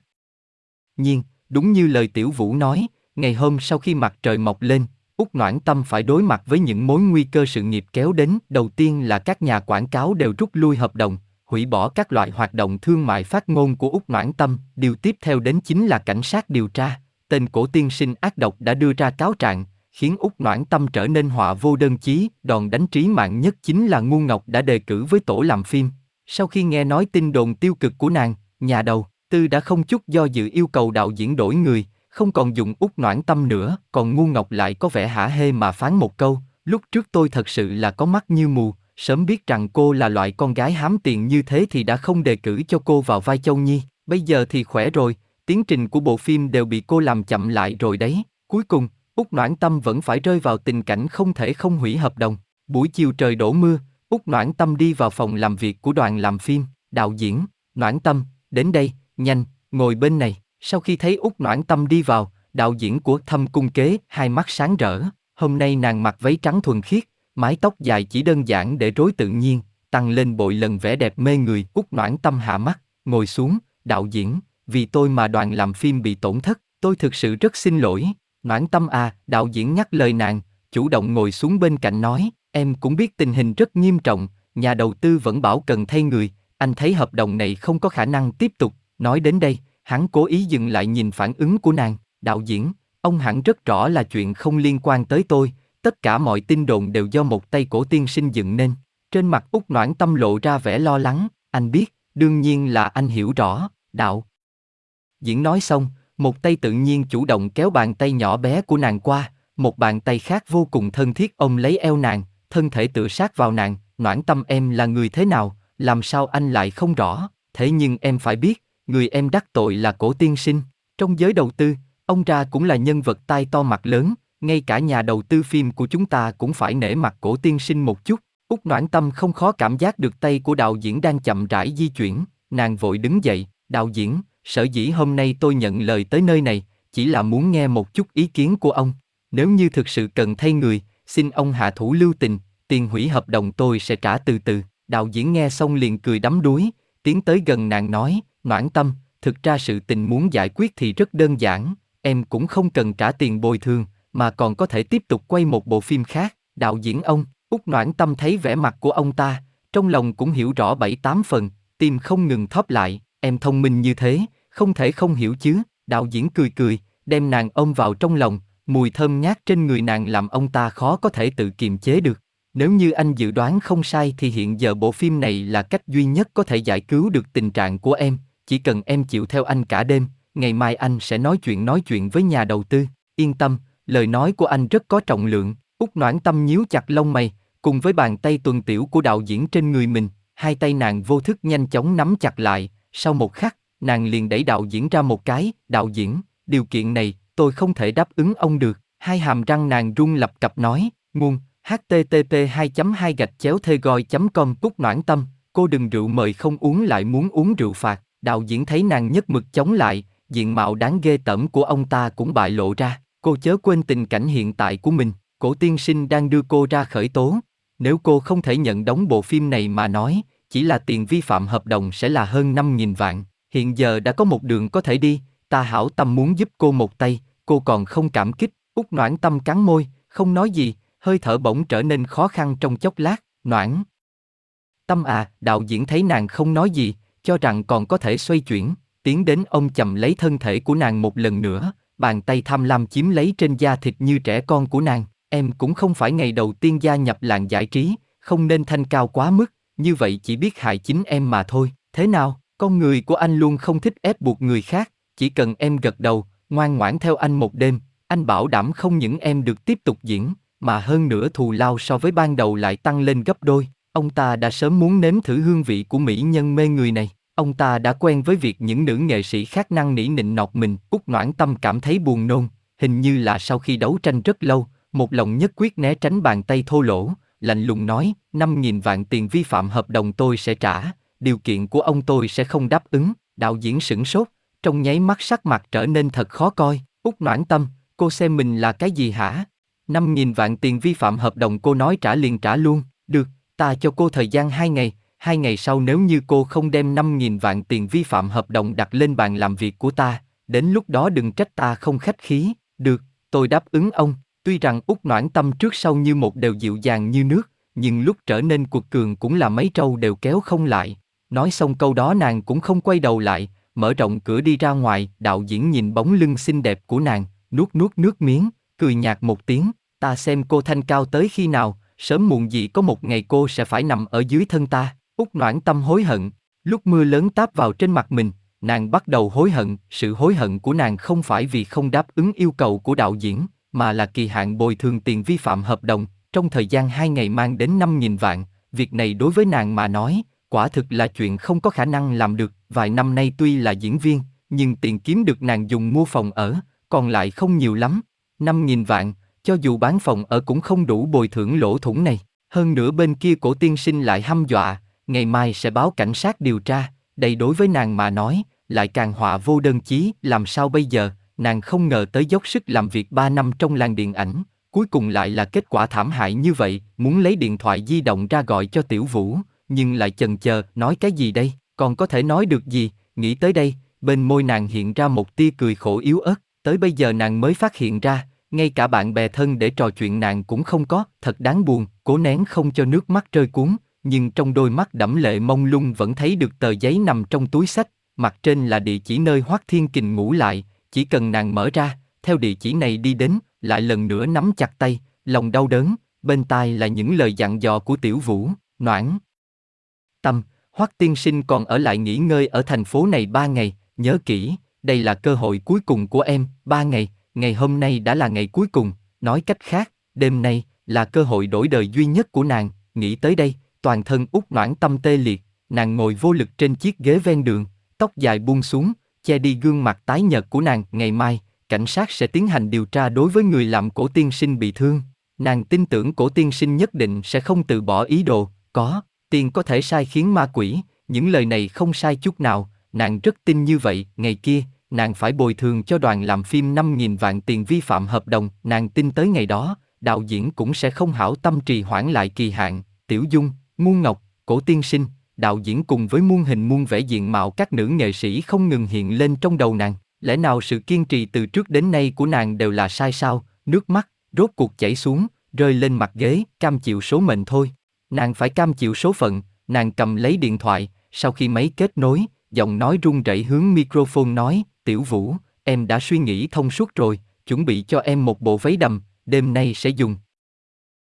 Nhiên, đúng như lời Tiểu Vũ nói, ngày hôm sau khi mặt trời mọc lên, Úc Noãn Tâm phải đối mặt với những mối nguy cơ sự nghiệp kéo đến. Đầu tiên là các nhà quảng cáo đều rút lui hợp đồng, hủy bỏ các loại hoạt động thương mại phát ngôn của Úc Noãn Tâm. Điều tiếp theo đến chính là cảnh sát điều tra. Tên cổ tiên sinh ác độc đã đưa ra cáo trạng, khiến Úc Noãn Tâm trở nên họa vô đơn chí. Đòn đánh trí mạng nhất chính là Ngu Ngọc đã đề cử với tổ làm phim. Sau khi nghe nói tin đồn tiêu cực của nàng, nhà đầu tư đã không chút do dự yêu cầu đạo diễn đổi người, không còn dùng út noãn tâm nữa, còn ngu ngọc lại có vẻ hả hê mà phán một câu, lúc trước tôi thật sự là có mắt như mù, sớm biết rằng cô là loại con gái hám tiền như thế thì đã không đề cử cho cô vào vai Châu Nhi, bây giờ thì khỏe rồi, tiến trình của bộ phim đều bị cô làm chậm lại rồi đấy. Cuối cùng, Úc Noãn Tâm vẫn phải rơi vào tình cảnh không thể không hủy hợp đồng. Buổi chiều trời đổ mưa, Úc Noãn Tâm đi vào phòng làm việc của đoàn làm phim, đạo diễn, Noãn Tâm, đến đây, nhanh, ngồi bên này. Sau khi thấy Úc Noãn Tâm đi vào, đạo diễn của Thâm Cung Kế, hai mắt sáng rỡ, hôm nay nàng mặc váy trắng thuần khiết, mái tóc dài chỉ đơn giản để rối tự nhiên, tăng lên bội lần vẻ đẹp mê người. Úc Noãn Tâm hạ mắt, ngồi xuống, đạo diễn, vì tôi mà đoàn làm phim bị tổn thất, tôi thực sự rất xin lỗi. Noãn Tâm à, đạo diễn nhắc lời nàng, chủ động ngồi xuống bên cạnh nói, em cũng biết tình hình rất nghiêm trọng, nhà đầu tư vẫn bảo cần thay người, anh thấy hợp đồng này không có khả năng tiếp tục, nói đến đây, Hắn cố ý dừng lại nhìn phản ứng của nàng, đạo diễn, ông hẳn rất rõ là chuyện không liên quan tới tôi, tất cả mọi tin đồn đều do một tay cổ tiên sinh dựng nên. Trên mặt út noãn tâm lộ ra vẻ lo lắng, anh biết, đương nhiên là anh hiểu rõ, đạo. Diễn nói xong, một tay tự nhiên chủ động kéo bàn tay nhỏ bé của nàng qua, một bàn tay khác vô cùng thân thiết ôm lấy eo nàng, thân thể tựa sát vào nàng, noãn tâm em là người thế nào, làm sao anh lại không rõ, thế nhưng em phải biết, người em đắc tội là cổ tiên sinh. Trong giới đầu tư, ông ra cũng là nhân vật tai to mặt lớn, ngay cả nhà đầu tư phim của chúng ta cũng phải nể mặt cổ tiên sinh một chút. Úc Noãn Tâm không khó cảm giác được tay của đạo diễn đang chậm rãi di chuyển, nàng vội đứng dậy, đạo diễn, sở dĩ hôm nay tôi nhận lời tới nơi này, chỉ là muốn nghe một chút ý kiến của ông. Nếu như thực sự cần thay người, xin ông hạ thủ lưu tình, tiền hủy hợp đồng tôi sẽ trả từ từ. Đạo diễn nghe xong liền cười đắm đuối, tiến tới gần nàng nói, noãn tâm, thực ra sự tình muốn giải quyết thì rất đơn giản, em cũng không cần trả tiền bồi thường, mà còn có thể tiếp tục quay một bộ phim khác. Đạo diễn ông, Úc Noãn Tâm thấy vẻ mặt của ông ta, trong lòng cũng hiểu rõ bảy tám phần, tim không ngừng thóp lại, em thông minh như thế, không thể không hiểu chứ. Đạo diễn cười cười, đem nàng ôm vào trong lòng, mùi thơm ngát trên người nàng làm ông ta khó có thể tự kiềm chế được. Nếu như anh dự đoán không sai thì hiện giờ bộ phim này là cách duy nhất có thể giải cứu được tình trạng của em, chỉ cần em chịu theo anh cả đêm, ngày mai anh sẽ nói chuyện nói chuyện với nhà đầu tư, yên tâm, lời nói của anh rất có trọng lượng, út noãn tâm nhíu chặt lông mày, cùng với bàn tay tuần tiểu của đạo diễn trên người mình, hai tay nàng vô thức nhanh chóng nắm chặt lại, sau một khắc, nàng liền đẩy đạo diễn ra một cái, đạo diễn, điều kiện này, tôi không thể đáp ứng ông được, hai hàm răng nàng run lập cập nói, nguồn, http 2 2 gạch chéo thê goi com cúc noãn tâm cô đừng rượu mời không uống lại muốn uống rượu phạt. Đạo diễn thấy nàng nhất mực chống lại diện mạo đáng ghê tởm của ông ta cũng bại lộ ra cô chớ quên tình cảnh hiện tại của mình cổ tiên sinh đang đưa cô ra khởi tố. Nếu cô không thể nhận đóng bộ phim này mà nói chỉ là tiền vi phạm hợp đồng sẽ là hơn 5.000 vạn hiện giờ đã có một đường có thể đi ta hảo tâm muốn giúp cô một tay cô còn không cảm kích út noãn tâm cắn môi không nói gì hơi thở bỗng trở nên khó khăn trong chốc lát, noãn. Tâm à, đạo diễn thấy nàng không nói gì, cho rằng còn có thể xoay chuyển, tiến đến ông chầm lấy thân thể của nàng một lần nữa, bàn tay tham lam chiếm lấy trên da thịt như trẻ con của nàng, em cũng không phải ngày đầu tiên gia nhập làng giải trí, không nên thanh cao quá mức, như vậy chỉ biết hại chính em mà thôi, thế nào, con người của anh luôn không thích ép buộc người khác, chỉ cần em gật đầu, ngoan ngoãn theo anh một đêm, anh bảo đảm không những em được tiếp tục diễn, mà hơn nữa thù lao so với ban đầu lại tăng lên gấp đôi. Ông ta đã sớm muốn nếm thử hương vị của mỹ nhân mê người này. Ông ta đã quen với việc những nữ nghệ sĩ khác năng nỉ nịnh nọt mình, út noãn tâm cảm thấy buồn nôn, hình như là sau khi đấu tranh rất lâu, một lòng nhất quyết né tránh bàn tay thô lỗ, lạnh lùng nói, năm nghìn vạn tiền vi phạm hợp đồng tôi sẽ trả, điều kiện của ông tôi sẽ không đáp ứng, đạo diễn sửng sốt, trong nháy mắt sắc mặt trở nên thật khó coi, út noãn tâm, cô xem mình là cái gì hả? năm nghìn vạn tiền vi phạm hợp đồng cô nói trả liền trả luôn, được, ta cho cô thời gian hai ngày, hai ngày sau nếu như cô không đem năm nghìn vạn tiền vi phạm hợp đồng đặt lên bàn làm việc của ta, đến lúc đó đừng trách ta không khách khí, được, tôi đáp ứng ông, tuy rằng út noãn tâm trước sau như một đều dịu dàng như nước, nhưng lúc trở nên cuộc cường cũng là mấy trâu đều kéo không lại. Nói xong câu đó nàng cũng không quay đầu lại, mở rộng cửa đi ra ngoài, đạo diễn nhìn bóng lưng xinh đẹp của nàng, nuốt nuốt nước miếng, cười nhạt một tiếng, ta xem cô thanh cao tới khi nào, sớm muộn gì có một ngày cô sẽ phải nằm ở dưới thân ta. Út noãn tâm hối hận, lúc mưa lớn táp vào trên mặt mình, nàng bắt đầu hối hận, sự hối hận của nàng không phải vì không đáp ứng yêu cầu của đạo diễn, mà là kỳ hạn bồi thường tiền vi phạm hợp đồng, trong thời gian hai ngày mang đến 5.000 vạn, việc này đối với nàng mà nói, quả thực là chuyện không có khả năng làm được, vài năm nay tuy là diễn viên, nhưng tiền kiếm được nàng dùng mua phòng ở, còn lại không nhiều lắm, 5.000 vạn, cho dù bán phòng ở cũng không đủ bồi thường lỗ thủng này. Hơn nữa bên kia cổ tiên sinh lại hăm dọa, ngày mai sẽ báo cảnh sát điều tra, đây đối với nàng mà nói, lại càng họa vô đơn chí, làm sao bây giờ, nàng không ngờ tới dốc sức làm việc 3 năm trong làng điện ảnh, cuối cùng lại là kết quả thảm hại như vậy, muốn lấy điện thoại di động ra gọi cho Tiểu Vũ, nhưng lại chần chờ, nói cái gì đây, còn có thể nói được gì, nghĩ tới đây, bên môi nàng hiện ra một tia cười khổ yếu ớt, tới bây giờ nàng mới phát hiện ra, ngay cả bạn bè thân để trò chuyện nàng cũng không có, thật đáng buồn, cố nén không cho nước mắt rơi cuốn, nhưng trong đôi mắt đẫm lệ mông lung vẫn thấy được tờ giấy nằm trong túi sách, mặt trên là địa chỉ nơi Hoắc Thiên Kình ngủ lại, chỉ cần nàng mở ra, theo địa chỉ này đi đến, lại lần nữa nắm chặt tay, lòng đau đớn, bên tai là những lời dặn dò của Tiểu Vũ, Noãn. Tâm, Hoắc Tiên Sinh còn ở lại nghỉ ngơi ở thành phố này ba ngày, nhớ kỹ, đây là cơ hội cuối cùng của em, ba ngày, ngày hôm nay đã là ngày cuối cùng, nói cách khác, đêm nay là cơ hội đổi đời duy nhất của nàng, nghĩ tới đây, toàn thân út noãn tâm tê liệt, nàng ngồi vô lực trên chiếc ghế ven đường, tóc dài buông xuống, che đi gương mặt tái nhợt của nàng, ngày mai, cảnh sát sẽ tiến hành điều tra đối với người làm cổ tiên sinh bị thương. Nàng tin tưởng cổ tiên sinh nhất định sẽ không từ bỏ ý đồ, có, tiền có thể sai khiến ma quỷ, những lời này không sai chút nào, nàng rất tin như vậy, ngày kia, nàng phải bồi thường cho đoàn làm phim 5.000 vạn tiền vi phạm hợp đồng, nàng tin tới ngày đó, đạo diễn cũng sẽ không hảo tâm trì hoãn lại kỳ hạn, Tiểu Dung, Muôn Ngọc, Cổ Tiên Sinh, đạo diễn cùng với muôn hình muôn vẻ diện mạo các nữ nghệ sĩ không ngừng hiện lên trong đầu nàng, lẽ nào sự kiên trì từ trước đến nay của nàng đều là sai sao, nước mắt, rốt cuộc chảy xuống, rơi lên mặt ghế, cam chịu số mệnh thôi. Nàng phải cam chịu số phận, nàng cầm lấy điện thoại, sau khi máy kết nối, giọng nói run rẩy hướng microphone nói, Tiểu Vũ, em đã suy nghĩ thông suốt rồi, chuẩn bị cho em một bộ váy đầm, đêm nay sẽ dùng,